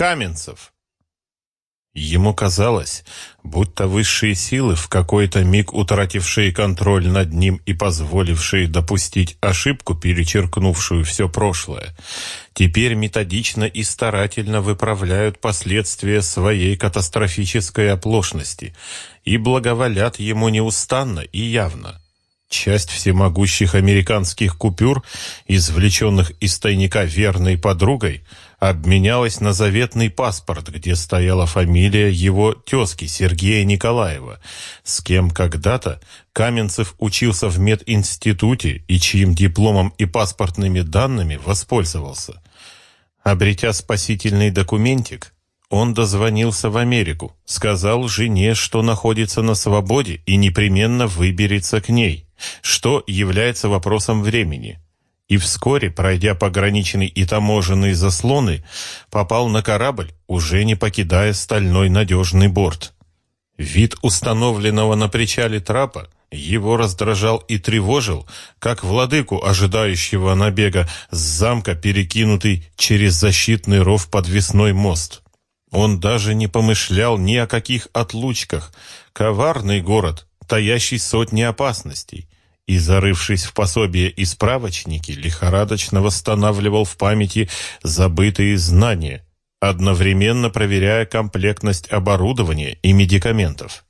Каменцев. Ему казалось, будто высшие силы, в какой-то миг утратившие контроль над ним и позволившие допустить ошибку, перечеркнувшую все прошлое, теперь методично и старательно выправляют последствия своей катастрофической оплошности и благоволят ему неустанно и явно. Часть всемогущих американских купюр, извлеченных из тайника верной подругой, обменялась на заветный паспорт, где стояла фамилия его тезки Сергея Николаева, с кем когда-то Каменцев учился в мединституте и чьим дипломом и паспортными данными воспользовался. Обретя спасительный документик, он дозвонился в Америку, сказал жене, что находится на свободе и непременно выберется к ней, что является вопросом времени. И вскоре, пройдя пограничные и таможенные заслоны, попал на корабль, уже не покидая стальной надежный борт. Вид установленного на причале трапа его раздражал и тревожил, как владыку, ожидающего набега с замка, перекинутый через защитный ров подвесной мост. Он даже не помышлял ни о каких отлучках. Коварный город, таящий сотни опасностей. И, зарывшись в пособия и справочники, лихорадочно восстанавливал в памяти забытые знания, одновременно проверяя комплектность оборудования и медикаментов.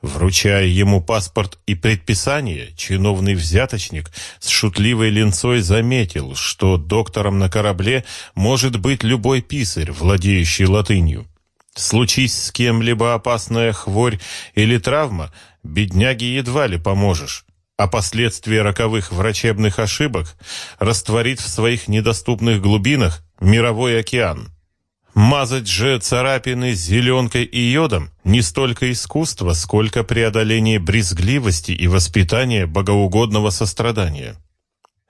Вручая ему паспорт и предписание, чиновный взяточник с шутливой линцой заметил, что доктором на корабле может быть любой писарь, владеющий латынью. Случись с кем-либо опасная хворь или травма, бедняге едва ли поможешь, а последствия роковых врачебных ошибок растворит в своих недоступных глубинах мировой океан. Мазать же царапины зеленкой и йодом не столько искусство, сколько преодоление брезгливости и воспитание богоугодного сострадания.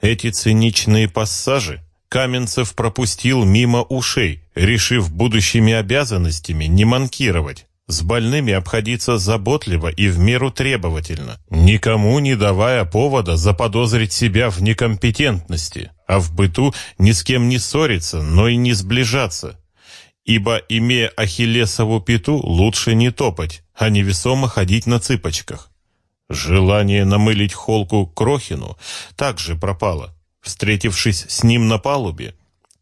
Эти циничные пассажи Каменцев пропустил мимо ушей, решив будущими обязанностями не манкировать, с больными обходиться заботливо и в меру требовательно, никому не давая повода заподозрить себя в некомпетентности, а в быту ни с кем не ссориться, но и не сближаться, ибо, имея ахиллесову пяту, лучше не топать, а невесомо ходить на цыпочках. Желание намылить холку Крохину также пропало. Встретившись с ним на палубе,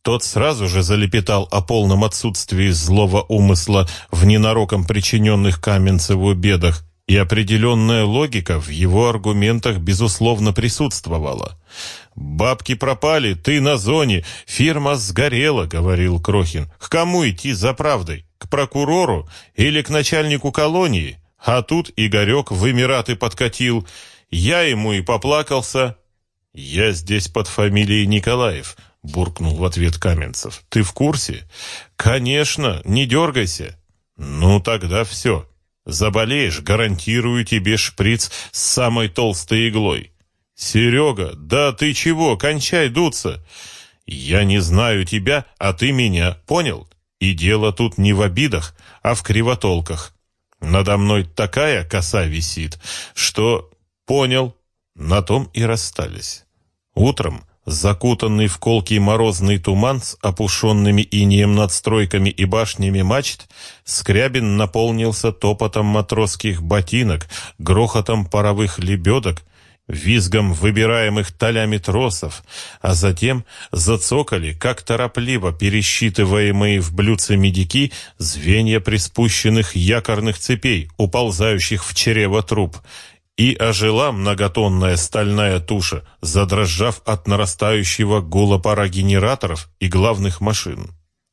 тот сразу же залепетал о полном отсутствии злого умысла в ненароком причиненных Каменцеву бедах и определенная логика в его аргументах безусловно присутствовала. «Бабки пропали, ты на зоне, фирма сгорела», — говорил Крохин. «К кому идти за правдой? К прокурору или к начальнику колонии?» А тут Игорек в Эмираты подкатил. Я ему и поплакался. «Я здесь под фамилией Николаев», — буркнул в ответ Каменцев. «Ты в курсе?» «Конечно, не дергайся». «Ну, тогда все. Заболеешь, гарантирую тебе шприц с самой толстой иглой. Серега, да ты чего, кончай дуться. Я не знаю тебя, а ты меня, понял? И дело тут не в обидах, а в кривотолках. Надо мной такая коса висит, что... Понял. На том и расстались. Утром Закутанный в колкий морозный туман с опушенными инеем надстройками и башнями мачт, Скрябин наполнился топотом матросских ботинок, грохотом паровых лебедок, визгом выбираемых толями тросов, а затем зацокали, как торопливо пересчитываемые в блюдце медики, звенья приспущенных якорных цепей, уползающих в чрево труб, и ожила многотонная стальная туша, задрожав от нарастающего гула пара генераторов и главных машин.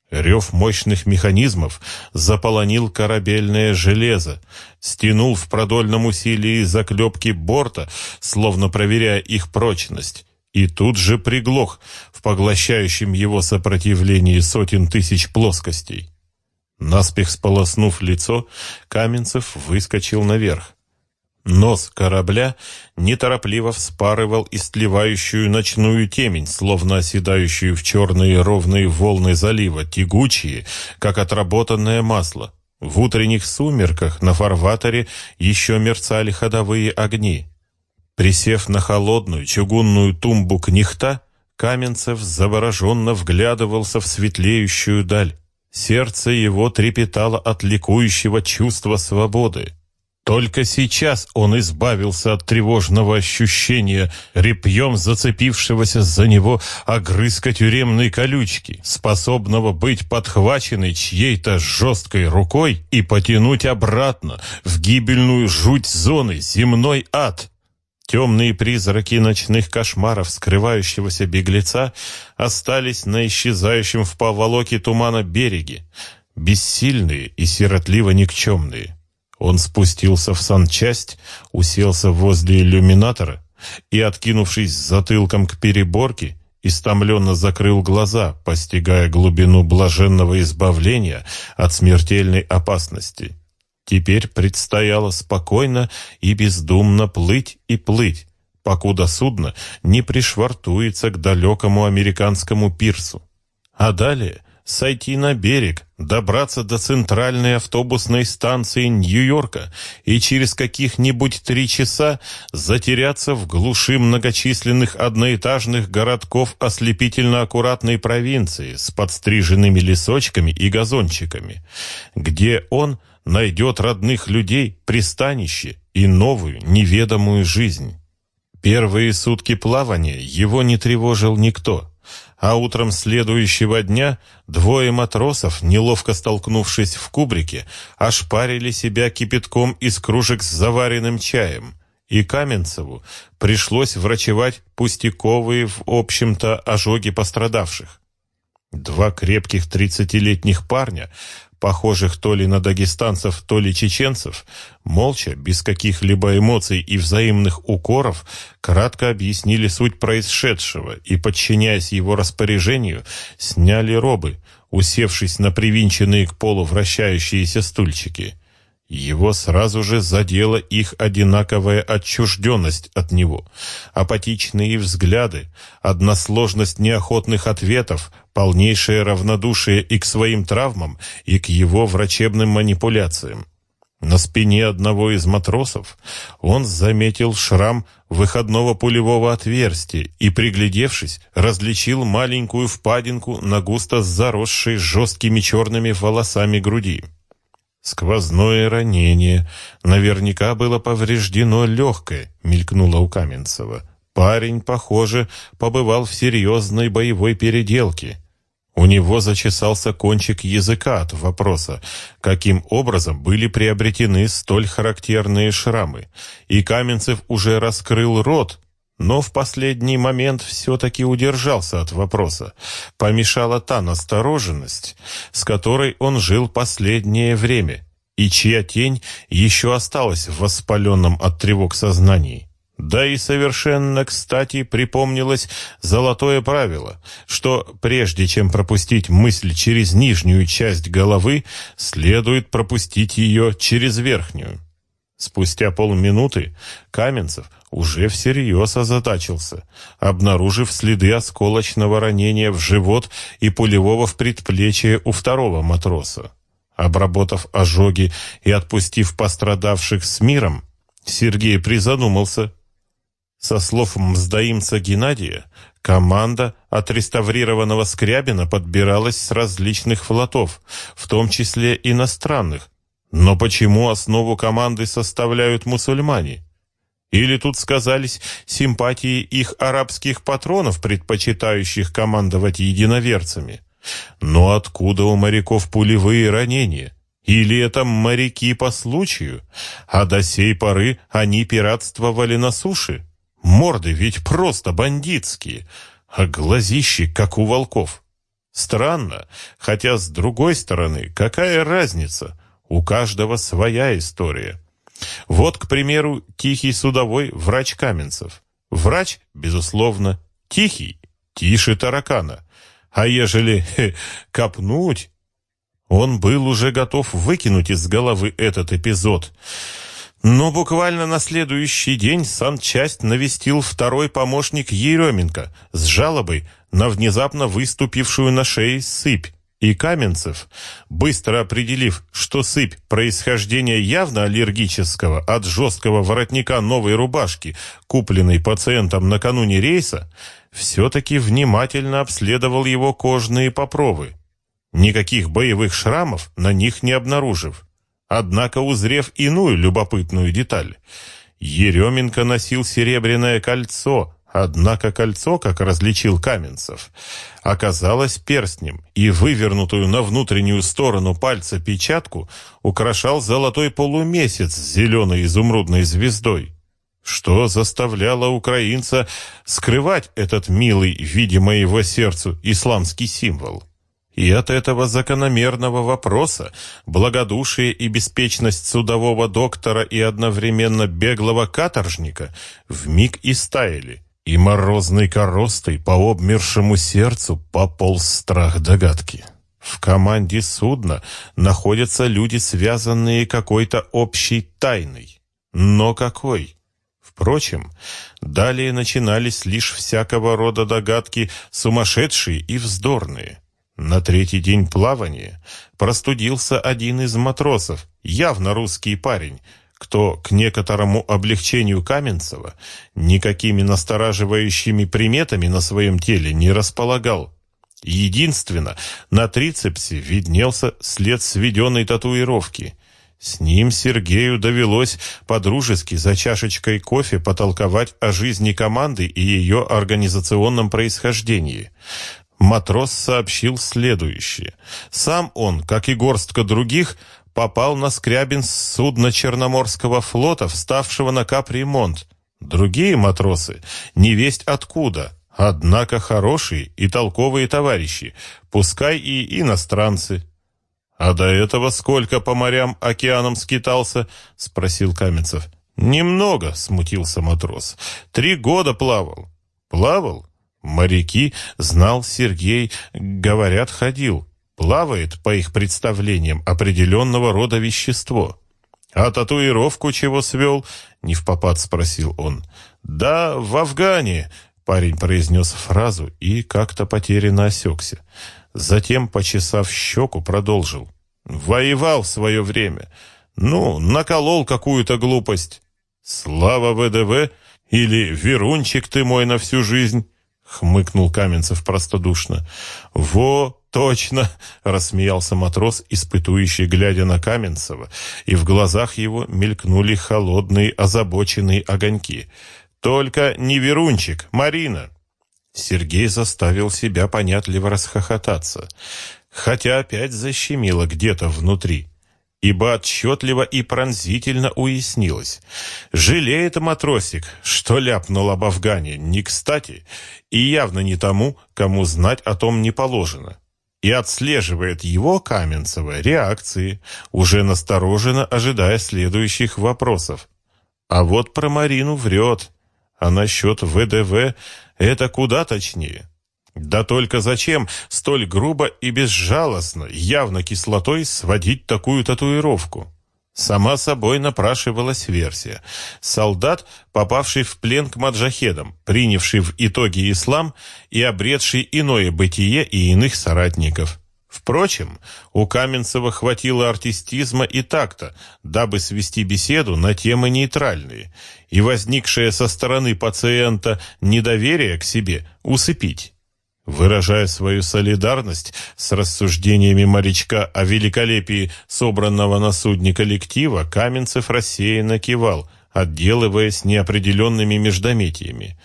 Рев мощных механизмов заполонил корабельное железо, стянул в продольном усилии заклепки борта, словно проверяя их прочность, и тут же приглох в поглощающем его сопротивлении сотен тысяч плоскостей. Наспех сполоснув лицо, Каменцев выскочил наверх. Нос корабля неторопливо вспарывал истлевающую ночную темень, словно оседающую в черные ровные волны залива, тягучие, как отработанное масло. В утренних сумерках на фарватере еще мерцали ходовые огни. Присев на холодную чугунную тумбу книхта, Каменцев завороженно вглядывался в светлеющую даль. Сердце его трепетало от ликующего чувства свободы. Только сейчас он избавился от тревожного ощущения репьем зацепившегося за него огрызка тюремной колючки, способного быть подхваченной чьей-то жесткой рукой и потянуть обратно в гибельную жуть зоны, земной ад. Темные призраки ночных кошмаров скрывающегося беглеца остались на исчезающем в поволоке тумана береге, бессильные и сиротливо никчемные. Он спустился в санчасть, уселся возле иллюминатора и, откинувшись затылком к переборке, истомленно закрыл глаза, постигая глубину блаженного избавления от смертельной опасности. Теперь предстояло спокойно и бездумно плыть и плыть, покуда судно не пришвартуется к далекому американскому пирсу. А далее сойти на берег, добраться до центральной автобусной станции Нью-Йорка и через каких-нибудь три часа затеряться в глуши многочисленных одноэтажных городков ослепительно-аккуратной провинции с подстриженными лесочками и газончиками, где он найдет родных людей, пристанище и новую, неведомую жизнь. Первые сутки плавания его не тревожил никто, а утром следующего дня двое матросов, неловко столкнувшись в кубрике, ошпарили себя кипятком из кружек с заваренным чаем, и Каменцеву пришлось врачевать пустяковые, в общем-то, ожоги пострадавших. Два крепких тридцатилетних парня похожих то ли на дагестанцев, то ли чеченцев, молча, без каких-либо эмоций и взаимных укоров, кратко объяснили суть происшедшего и, подчиняясь его распоряжению, сняли робы, усевшись на привинченные к полу вращающиеся стульчики. Его сразу же задела их одинаковая отчужденность от него, апатичные взгляды, односложность неохотных ответов, полнейшее равнодушие и к своим травмам, и к его врачебным манипуляциям. На спине одного из матросов он заметил шрам выходного пулевого отверстия и, приглядевшись, различил маленькую впадинку на густо заросшей жесткими черными волосами груди. Сквозное ранение. Наверняка было повреждено легкое, мелькнуло у Каменцева. Парень, похоже, побывал в серьезной боевой переделке. У него зачесался кончик языка от вопроса, каким образом были приобретены столь характерные шрамы, и Каменцев уже раскрыл рот, но в последний момент все-таки удержался от вопроса. Помешала та настороженность, с которой он жил последнее время, и чья тень еще осталась в воспаленном от тревог сознании. Да и совершенно кстати припомнилось золотое правило, что прежде чем пропустить мысль через нижнюю часть головы, следует пропустить ее через верхнюю. Спустя полминуты Каменцев уже всерьез озадачился, обнаружив следы осколочного ранения в живот и пулевого в предплечье у второго матроса. Обработав ожоги и отпустив пострадавших с миром, Сергей призадумался. Со слов мздоимца Геннадия, команда отреставрированного Скрябина подбиралась с различных флотов, в том числе иностранных. Но почему основу команды составляют мусульмане? Или тут сказались симпатии их арабских патронов, предпочитающих командовать единоверцами? Но откуда у моряков пулевые ранения? Или это моряки по случаю? А до сей поры они пиратствовали на суше? Морды ведь просто бандитские, а глазищи, как у волков. Странно, хотя с другой стороны, какая разница? У каждого своя история. Вот, к примеру, тихий судовой врач Каменцев. Врач, безусловно, тихий, тише таракана. А ежели хе, копнуть, он был уже готов выкинуть из головы этот эпизод. Но буквально на следующий день санчасть навестил второй помощник Еременко с жалобой на внезапно выступившую на шее сыпь. И Каменцев, быстро определив, что сыпь происхождения явно аллергического от жесткого воротника новой рубашки, купленной пациентом накануне рейса, все-таки внимательно обследовал его кожные попровы. никаких боевых шрамов на них не обнаружив. Однако, узрев иную любопытную деталь, Еременко носил серебряное кольцо, однако кольцо, как различил Каменцев, оказалось перстнем, и вывернутую на внутреннюю сторону пальца печатку украшал золотой полумесяц с зеленой изумрудной звездой что заставляло украинца скрывать этот милый, видимый его сердцу, исламский символ. И от этого закономерного вопроса благодушие и беспечность судового доктора и одновременно беглого каторжника вмиг истаяли, и морозной коростой по обмершему сердцу пополз страх догадки. В команде судна находятся люди, связанные какой-то общей тайной. Но какой? Впрочем, далее начинались лишь всякого рода догадки, сумасшедшие и вздорные. На третий день плавания простудился один из матросов, явно русский парень, кто к некоторому облегчению Каменцева никакими настораживающими приметами на своем теле не располагал. Единственно, на трицепсе виднелся след сведенной татуировки. С ним Сергею довелось подружески за чашечкой кофе потолковать о жизни команды и ее организационном происхождении. Матрос сообщил следующее. Сам он, как и горстка других, попал на скрябин с судна Черноморского флота, вставшего на капремонт. Другие матросы, не весть откуда, однако хорошие и толковые товарищи, пускай и иностранцы. «А до этого сколько по морям, океанам скитался?» — спросил Каменцев. «Немного», — смутился матрос. «Три года плавал». «Плавал?» «Моряки, знал Сергей, говорят, ходил. Плавает, по их представлениям, определенного рода вещество». «А татуировку чего свел?» — не в попад спросил он. «Да, в Афгане», — парень произнес фразу и как-то потерянно осекся. Затем, почесав щеку, продолжил. «Воевал в свое время. Ну, наколол какую-то глупость. Слава ВДВ или Верунчик ты мой на всю жизнь?» — хмыкнул Каменцев простодушно. «Во, точно!» — рассмеялся матрос, испытующий, глядя на Каменцева, и в глазах его мелькнули холодные озабоченные огоньки. «Только не Верунчик, Марина!» Сергей заставил себя понятливо расхохотаться, хотя опять защемило где-то внутри, ибо отчетливо и пронзительно уяснилось. Жалеет матросик, что ляпнул об Афгане не кстати и явно не тому, кому знать о том не положено. И отслеживает его, Каменцева, реакции, уже настороженно ожидая следующих вопросов. А вот про Марину врет, а насчет ВДВ это куда точнее. Да только зачем столь грубо и безжалостно, явно кислотой сводить такую татуировку? Сама собой напрашивалась версия. Солдат, попавший в плен к маджахедам, принявший в итоге ислам и обретший иное бытие и иных соратников. Впрочем, у Каменцева хватило артистизма и такта, дабы свести беседу на темы нейтральные, и возникшее со стороны пациента недоверие к себе усыпить. Выражая свою солидарность с рассуждениями морячка о великолепии собранного на судне коллектива, Каменцев рассеянно кивал, отделываясь неопределенными междометиями.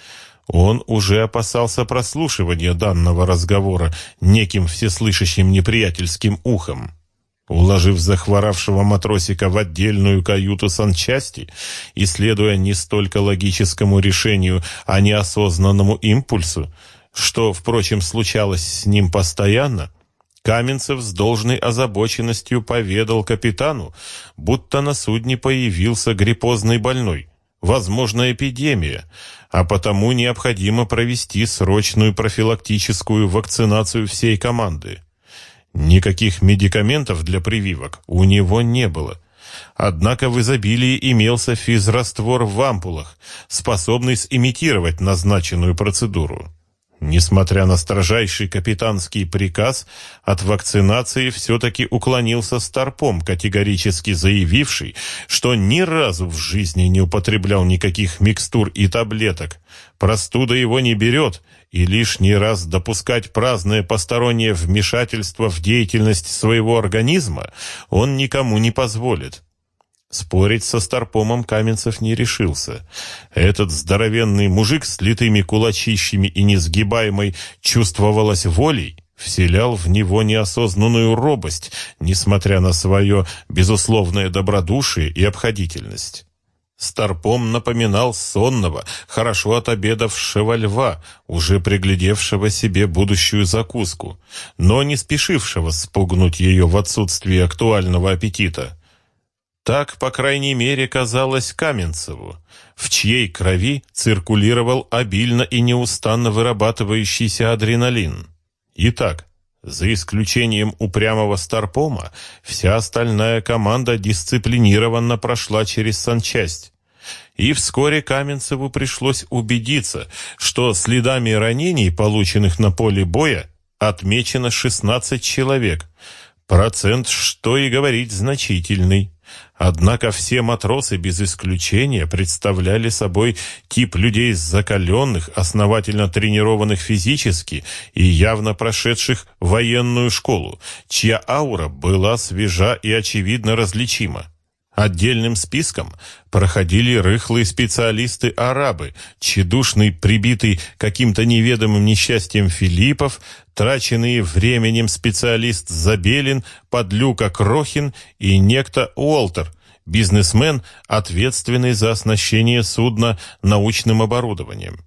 Он уже опасался прослушивания данного разговора неким всеслышащим неприятельским ухом. Уложив захворавшего матросика в отдельную каюту санчасти и следуя не столько логическому решению, а неосознанному импульсу, что, впрочем, случалось с ним постоянно, Каменцев с должной озабоченностью поведал капитану, будто на судне появился гриппозный больной, возможно, эпидемия, а потому необходимо провести срочную профилактическую вакцинацию всей команды. Никаких медикаментов для прививок у него не было. Однако в изобилии имелся физраствор в ампулах, способный симитировать назначенную процедуру. Несмотря на строжайший капитанский приказ, от вакцинации все-таки уклонился Старпом, категорически заявивший, что ни разу в жизни не употреблял никаких микстур и таблеток. Простуда его не берет, и лишний раз допускать праздное постороннее вмешательство в деятельность своего организма он никому не позволит. Спорить со Старпомом Каменцев не решился. Этот здоровенный мужик с литыми кулачищами и несгибаемой чувствовалось волей, вселял в него неосознанную робость, несмотря на свое безусловное добродушие и обходительность. Старпом напоминал сонного, хорошо отобедавшего льва, уже приглядевшего себе будущую закуску, но не спешившего спугнуть ее в отсутствии актуального аппетита. Так, по крайней мере, казалось Каменцеву, в чьей крови циркулировал обильно и неустанно вырабатывающийся адреналин. Итак, за исключением упрямого Старпома, вся остальная команда дисциплинированно прошла через санчасть. И вскоре Каменцеву пришлось убедиться, что следами ранений, полученных на поле боя, отмечено 16 человек. Процент, что и говорить, значительный. Однако все матросы без исключения представляли собой тип людей закаленных, основательно тренированных физически и явно прошедших военную школу, чья аура была свежа и очевидно различима. Отдельным списком проходили рыхлые специалисты-арабы, тщедушный, прибитый каким-то неведомым несчастьем Филиппов, траченный временем специалист Забелин, подлюка Крохин и некто Уолтер, бизнесмен, ответственный за оснащение судна научным оборудованием.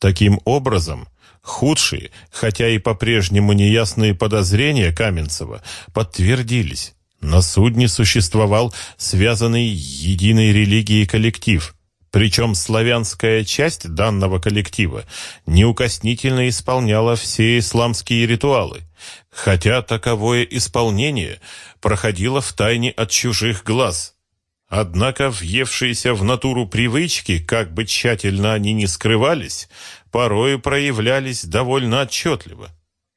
Таким образом, худшие, хотя и по-прежнему неясные подозрения Каменцева подтвердились. На судне существовал связанный единой религией коллектив, причем славянская часть данного коллектива неукоснительно исполняла все исламские ритуалы, хотя таковое исполнение проходило в тайне от чужих глаз. Однако въевшиеся в натуру привычки, как бы тщательно они ни скрывались, порою проявлялись довольно отчетливо.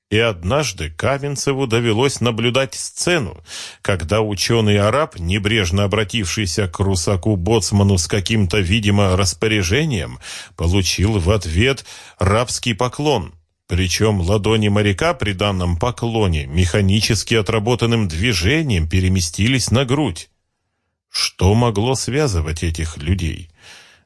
И однажды Каменцеву довелось наблюдать сцену, когда ученый-араб, небрежно обратившийся к русаку-боцману с каким-то, видимо, распоряжением, получил в ответ рабский поклон. Причем ладони моряка при данном поклоне механически отработанным движением переместились на грудь. Что могло связывать этих людей?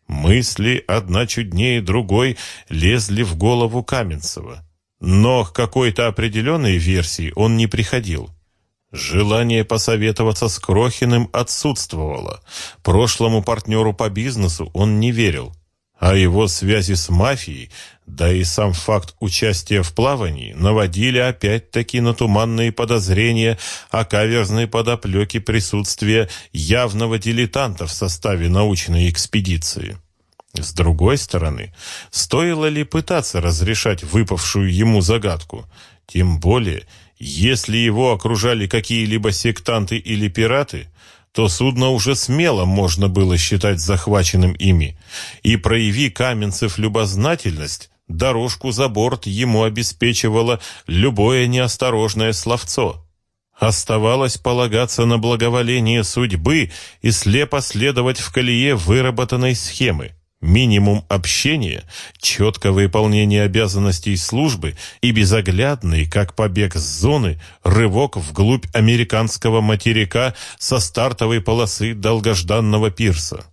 Мысли, одна чуднее другой, лезли в голову Каменцева. Но к какой-то определенной версии он не приходил. Желание посоветоваться с Крохиным отсутствовало. Прошлому партнеру по бизнесу он не верил. А его связи с мафией, да и сам факт участия в плавании наводили опять-таки на туманные подозрения о каверзной подоплеке присутствия явного дилетанта в составе научной экспедиции. С другой стороны, стоило ли пытаться разрешать выпавшую ему загадку? Тем более, если его окружали какие-либо сектанты или пираты, то судно уже смело можно было считать захваченным ими. И прояви Каменцев любознательность, дорожку за борт ему обеспечивало любое неосторожное словцо. Оставалось полагаться на благоволение судьбы и слепо следовать в колее выработанной схемы. Минимум общения, четкое выполнение обязанностей службы и безоглядный, как побег с зоны, рывок вглубь американского материка со стартовой полосы долгожданного пирса.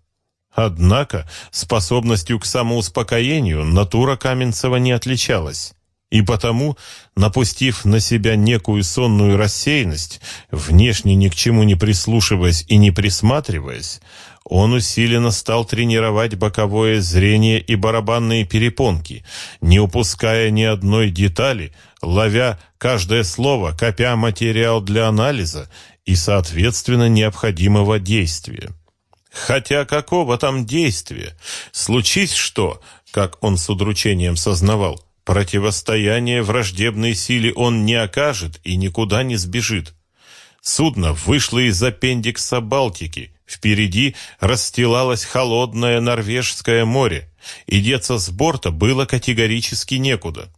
Однако способностью к самоуспокоению натура Каменцева не отличалась. И потому, напустив на себя некую сонную рассеянность, внешне ни к чему не прислушиваясь и не присматриваясь, он усиленно стал тренировать боковое зрение и барабанные перепонки, не упуская ни одной детали, ловя каждое слово, копя материал для анализа и, соответственно, необходимого действия. Хотя какого там действия? Случись что, как он с удручением сознавал, противостояние враждебной силе он не окажет и никуда не сбежит. Судно вышло из аппендикса Балтики – Впереди расстилалось холодное норвежское море, и деться с борта было категорически некуда.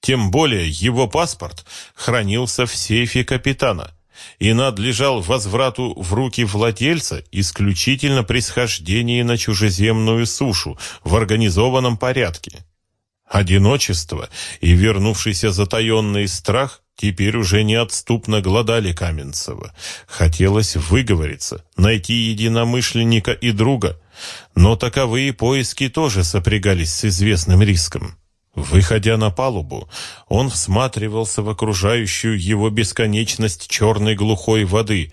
Тем более его паспорт хранился в сейфе капитана и надлежал возврату в руки владельца исключительно при схождении на чужеземную сушу в организованном порядке. Одиночество и вернувшийся затаенный страх теперь уже неотступно глодали Каменцева. Хотелось выговориться, найти единомышленника и друга, но таковые поиски тоже сопрягались с известным риском. Выходя на палубу, он всматривался в окружающую его бесконечность черной глухой воды,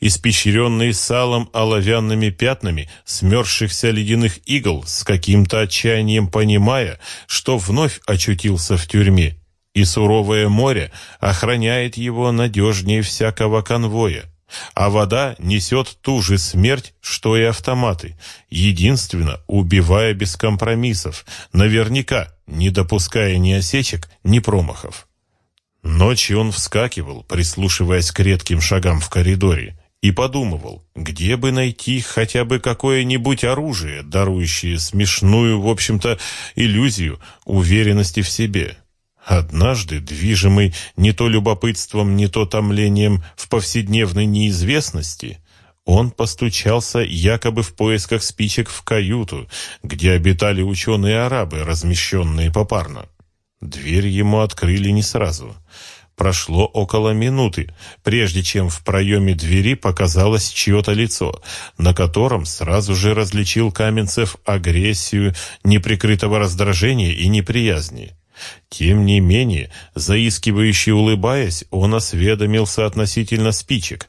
испещренной салом оловянными пятнами смерзшихся ледяных игл, с каким-то отчаянием понимая, что вновь очутился в тюрьме, и суровое море охраняет его надежнее всякого конвоя. А вода несет ту же смерть, что и автоматы, единственно убивая без компромиссов, наверняка не допуская ни осечек, ни промахов. Ночью он вскакивал, прислушиваясь к редким шагам в коридоре, и подумывал, где бы найти хотя бы какое-нибудь оружие, дарующее смешную, в общем-то, иллюзию уверенности в себе. Однажды, движимый не то любопытством, не то томлением в повседневной неизвестности, он постучался якобы в поисках спичек в каюту, где обитали ученые-арабы, размещенные попарно. Дверь ему открыли не сразу. Прошло около минуты, прежде чем в проеме двери показалось чье-то лицо, на котором сразу же различил Каменцев агрессию, неприкрытого раздражения и неприязни. Тем не менее, заискивающе улыбаясь, он осведомился относительно спичек,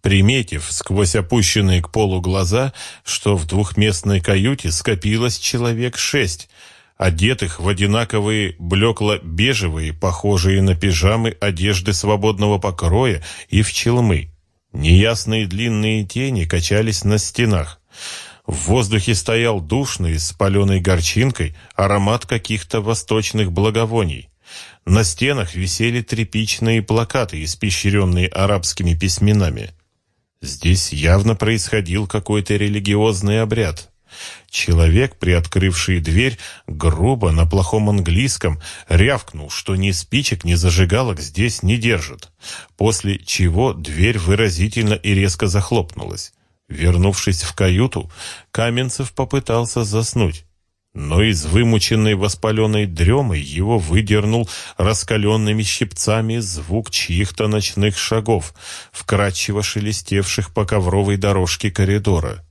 приметив сквозь опущенные к полу глаза, что в двухместной каюте скопилось человек шесть, одетых в одинаковые блекло-бежевые, похожие на пижамы одежды свободного покроя и в челмы. Неясные длинные тени качались на стенах. В воздухе стоял душный, с паленой горчинкой, аромат каких-то восточных благовоний. На стенах висели тряпичные плакаты, испещренные арабскими письменами. Здесь явно происходил какой-то религиозный обряд. Человек, приоткрывший дверь, грубо на плохом английском рявкнул, что ни спичек, ни зажигалок здесь не держат, после чего дверь выразительно и резко захлопнулась. Вернувшись в каюту, Каменцев попытался заснуть, но из вымученной воспаленной дремы его выдернул раскаленными щипцами звук чьих-то ночных шагов, вкрадчиво шелестевших по ковровой дорожке коридора.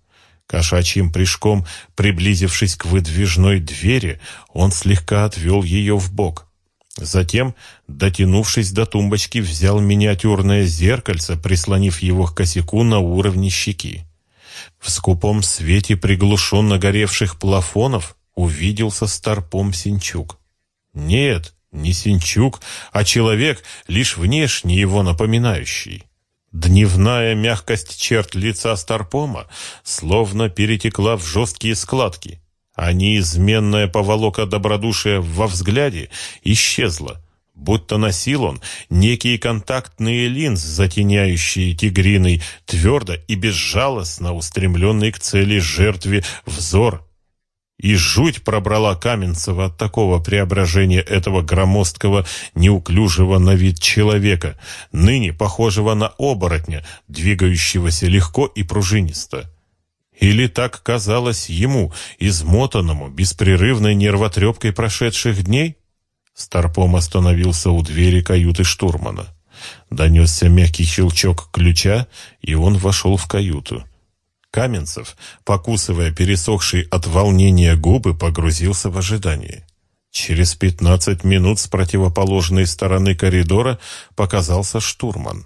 Кошачьим прыжком, приблизившись к выдвижной двери, он слегка отвел ее в бок. Затем, дотянувшись до тумбочки, взял миниатюрное зеркальце, прислонив его к косяку на уровне щеки. В скупом свете приглушенно горевших плафонов увиделся старпом Синчук. Нет, не Синчук, а человек, лишь внешне его напоминающий. Дневная мягкость черт лица Старпома словно перетекла в жесткие складки, а неизменная поволока добродушия во взгляде исчезла, будто носил он некие контактные линзы, затеняющие тигриный, твердо и безжалостно устремленный к цели жертве взор и жуть пробрала Каменцева от такого преображения этого громоздкого, неуклюжего на вид человека, ныне похожего на оборотня, двигающегося легко и пружинисто. Или так казалось ему, измотанному, беспрерывной нервотрепкой прошедших дней? Старпом остановился у двери каюты штурмана. Донесся мягкий щелчок ключа, и он вошел в каюту. Каменцев, покусывая пересохшие от волнения губы, погрузился в ожидание. Через пятнадцать минут с противоположной стороны коридора показался штурман.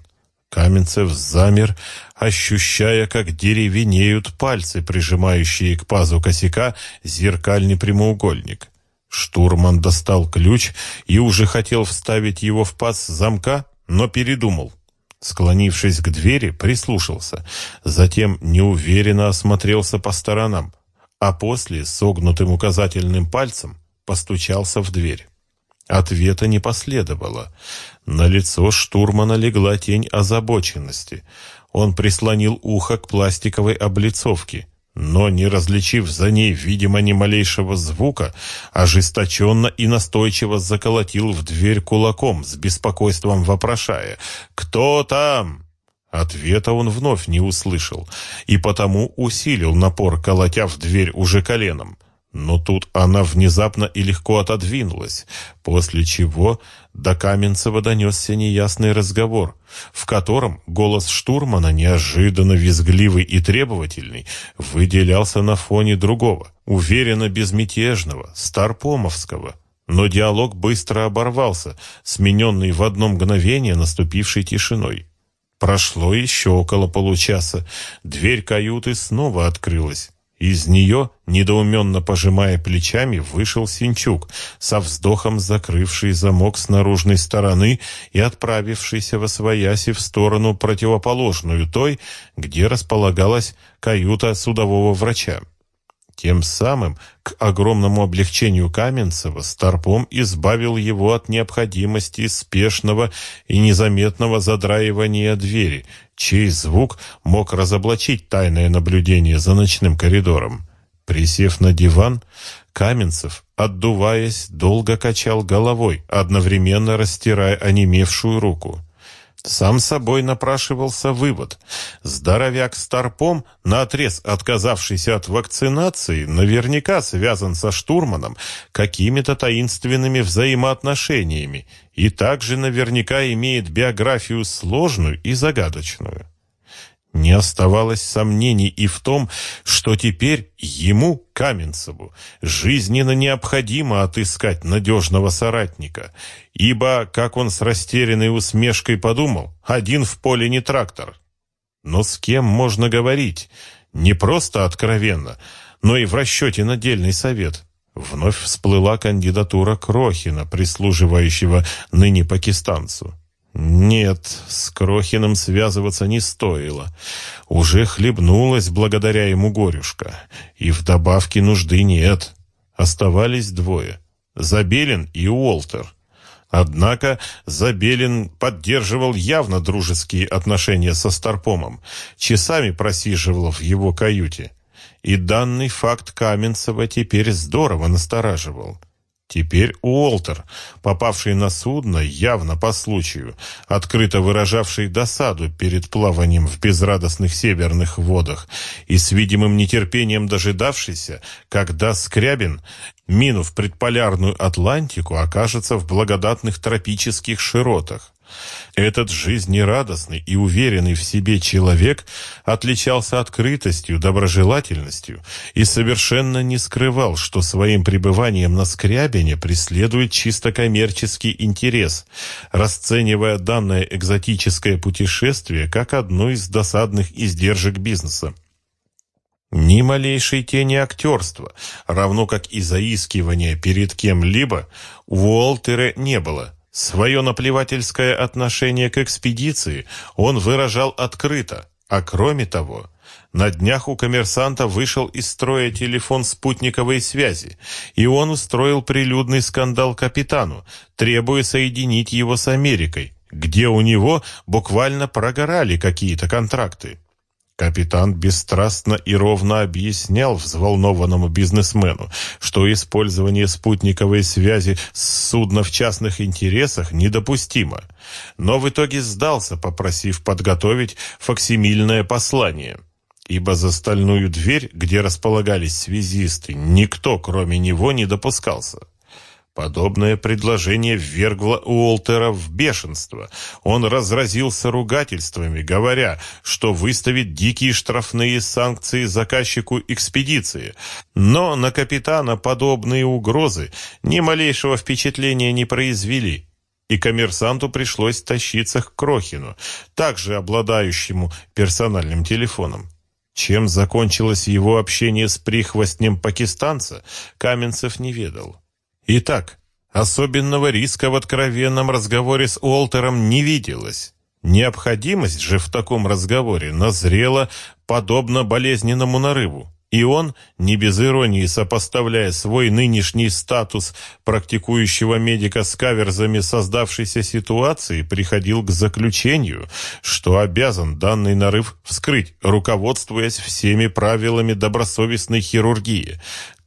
Каменцев замер, ощущая, как деревенеют пальцы, прижимающие к пазу косяка зеркальный прямоугольник. Штурман достал ключ и уже хотел вставить его в паз замка, но передумал. Склонившись к двери, прислушался, затем неуверенно осмотрелся по сторонам, а после согнутым указательным пальцем постучался в дверь. Ответа не последовало. На лицо штурмана легла тень озабоченности. Он прислонил ухо к пластиковой облицовке но, не различив за ней, видимо, ни малейшего звука, ожесточенно и настойчиво заколотил в дверь кулаком, с беспокойством вопрошая «Кто там?». Ответа он вновь не услышал, и потому усилил напор, колотя в дверь уже коленом. Но тут она внезапно и легко отодвинулась, после чего до Каменцева донесся неясный разговор, в котором голос штурмана, неожиданно визгливый и требовательный, выделялся на фоне другого, уверенно безмятежного, старпомовского. Но диалог быстро оборвался, смененный в одно мгновение наступившей тишиной. Прошло еще около получаса. Дверь каюты снова открылась. Из нее, недоуменно пожимая плечами, вышел Синчук, со вздохом закрывший замок с наружной стороны и отправившийся во свояси в сторону противоположную той, где располагалась каюта судового врача. Тем самым, к огромному облегчению Каменцева, Старпом избавил его от необходимости спешного и незаметного задраивания двери, чей звук мог разоблачить тайное наблюдение за ночным коридором. Присев на диван, Каменцев, отдуваясь, долго качал головой, одновременно растирая онемевшую руку. Сам собой напрашивался вывод. Здоровяк Старпом, наотрез отказавшийся от вакцинации, наверняка связан со штурманом какими-то таинственными взаимоотношениями и также наверняка имеет биографию сложную и загадочную. Не оставалось сомнений и в том, что теперь ему, Каменцеву, жизненно необходимо отыскать надежного соратника, ибо, как он с растерянной усмешкой подумал, один в поле не трактор. Но с кем можно говорить? Не просто откровенно, но и в расчете на дельный совет. Вновь всплыла кандидатура Крохина, прислуживающего ныне пакистанцу. Нет, с Крохиным связываться не стоило. Уже хлебнулась благодаря ему горюшка. И в добавке нужды нет. Оставались двое. Забелин и Уолтер. Однако Забелин поддерживал явно дружеские отношения со Старпомом, часами просиживал в его каюте. И данный факт Каменцева теперь здорово настораживал. Теперь Уолтер, попавший на судно явно по случаю, открыто выражавший досаду перед плаванием в безрадостных северных водах и с видимым нетерпением дожидавшийся, когда Скрябин, минув предполярную Атлантику, окажется в благодатных тропических широтах. Этот жизнерадостный и уверенный в себе человек отличался открытостью, доброжелательностью и совершенно не скрывал, что своим пребыванием на Скрябине преследует чисто коммерческий интерес, расценивая данное экзотическое путешествие как одно из досадных издержек бизнеса. Ни малейшей тени актерства, равно как и заискивания перед кем-либо, у Уолтера не было – Свое наплевательское отношение к экспедиции он выражал открыто, а кроме того, на днях у коммерсанта вышел из строя телефон спутниковой связи, и он устроил прилюдный скандал капитану, требуя соединить его с Америкой, где у него буквально прогорали какие-то контракты. Капитан бесстрастно и ровно объяснял взволнованному бизнесмену, что использование спутниковой связи с судна в частных интересах недопустимо, но в итоге сдался, попросив подготовить факсимильное послание. Ибо за стальную дверь, где располагались связисты, никто, кроме него, не допускался. Подобное предложение ввергло Уолтера в бешенство. Он разразился ругательствами, говоря, что выставит дикие штрафные санкции заказчику экспедиции. Но на капитана подобные угрозы ни малейшего впечатления не произвели. И коммерсанту пришлось тащиться к Крохину, также обладающему персональным телефоном. Чем закончилось его общение с прихвостнем пакистанца, Каменцев не ведал. Итак, особенного риска в откровенном разговоре с Уолтером не виделось. Необходимость же в таком разговоре назрела подобно болезненному нарыву. И он, не без иронии сопоставляя свой нынешний статус практикующего медика с каверзами создавшейся ситуации, приходил к заключению, что обязан данный нарыв вскрыть, руководствуясь всеми правилами добросовестной хирургии,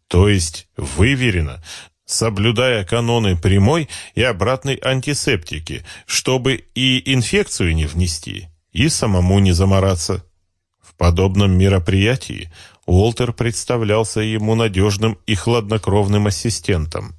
то есть выверено, соблюдая каноны прямой и обратной антисептики, чтобы и инфекцию не внести, и самому не замораться. В подобном мероприятии Уолтер представлялся ему надежным и хладнокровным ассистентом.